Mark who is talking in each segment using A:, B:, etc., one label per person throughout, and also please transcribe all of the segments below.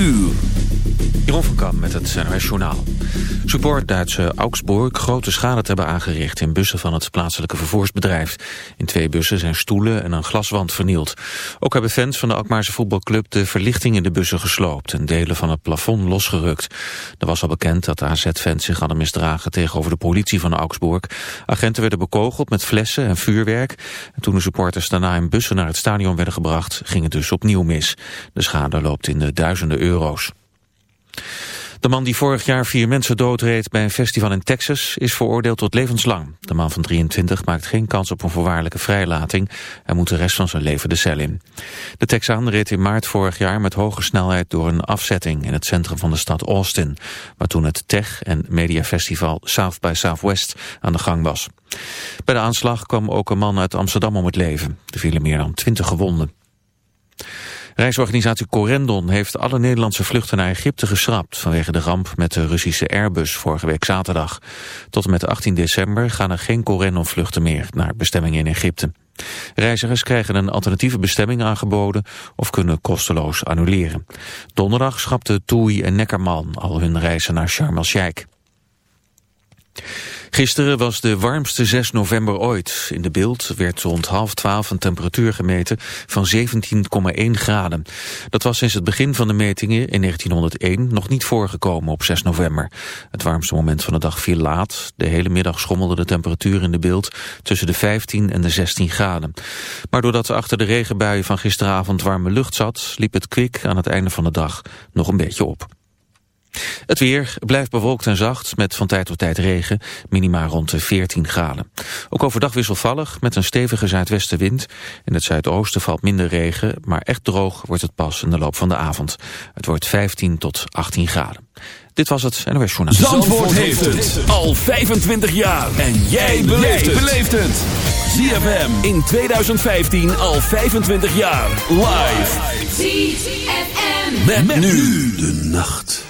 A: uur.
B: Met het NOS Journaal. Support Duitse Augsburg grote schade te hebben aangericht in bussen van het plaatselijke vervoersbedrijf. In twee bussen zijn stoelen en een glaswand vernield. Ook hebben fans van de Alkmaarse voetbalclub de verlichting in de bussen gesloopt en delen van het plafond losgerukt. Er was al bekend dat AZ-fans zich hadden misdragen tegenover de politie van Augsburg. Agenten werden bekogeld met flessen en vuurwerk. En toen de supporters daarna in bussen naar het stadion werden gebracht, ging het dus opnieuw mis. De schade loopt in de duizenden euro's. De man die vorig jaar vier mensen doodreed bij een festival in Texas is veroordeeld tot levenslang. De man van 23 maakt geen kans op een voorwaardelijke vrijlating. Hij moet de rest van zijn leven de cel in. De Texaan reed in maart vorig jaar met hoge snelheid door een afzetting in het centrum van de stad Austin, waar toen het tech- en mediafestival South by Southwest aan de gang was. Bij de aanslag kwam ook een man uit Amsterdam om het leven. Er vielen meer dan 20 gewonden. Reisorganisatie Corendon heeft alle Nederlandse vluchten naar Egypte geschrapt vanwege de ramp met de Russische Airbus vorige week zaterdag. Tot en met 18 december gaan er geen Corendon vluchten meer naar bestemmingen in Egypte. Reizigers krijgen een alternatieve bestemming aangeboden of kunnen kosteloos annuleren. Donderdag schrapte TUI en Neckerman al hun reizen naar Sharm el-Sheikh. Gisteren was de warmste 6 november ooit. In de beeld werd rond half twaalf een temperatuur gemeten van 17,1 graden. Dat was sinds het begin van de metingen in 1901 nog niet voorgekomen op 6 november. Het warmste moment van de dag viel laat. De hele middag schommelde de temperatuur in de beeld tussen de 15 en de 16 graden. Maar doordat er achter de regenbuien van gisteravond warme lucht zat... liep het kwik aan het einde van de dag nog een beetje op. Het weer blijft bewolkt en zacht met van tijd tot tijd regen, minima rond de 14 graden. Ook overdag wisselvallig met een stevige zuidwestenwind. In het zuidoosten valt minder regen, maar echt droog wordt het pas in de loop van de avond. Het wordt 15 tot 18 graden. Dit was het NOS Journaal.
A: Zandvoort, Zandvoort heeft het al 25 jaar. En jij beleeft het. ZFM in 2015 al 25 jaar. Live. ZFM. met nu de nacht.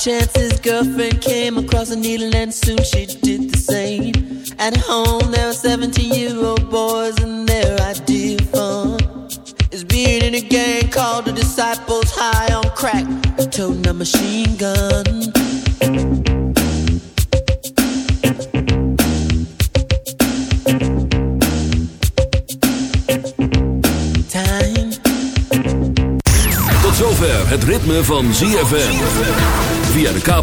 C: we
A: chance his girlfriend came across a needle and soon she did the same. At home there were 17 year old boys and their idea of fun is being in a gang called the Disciples High on Crack, toting a machine gun. Time.
D: Tot zover het ritme van ZFM.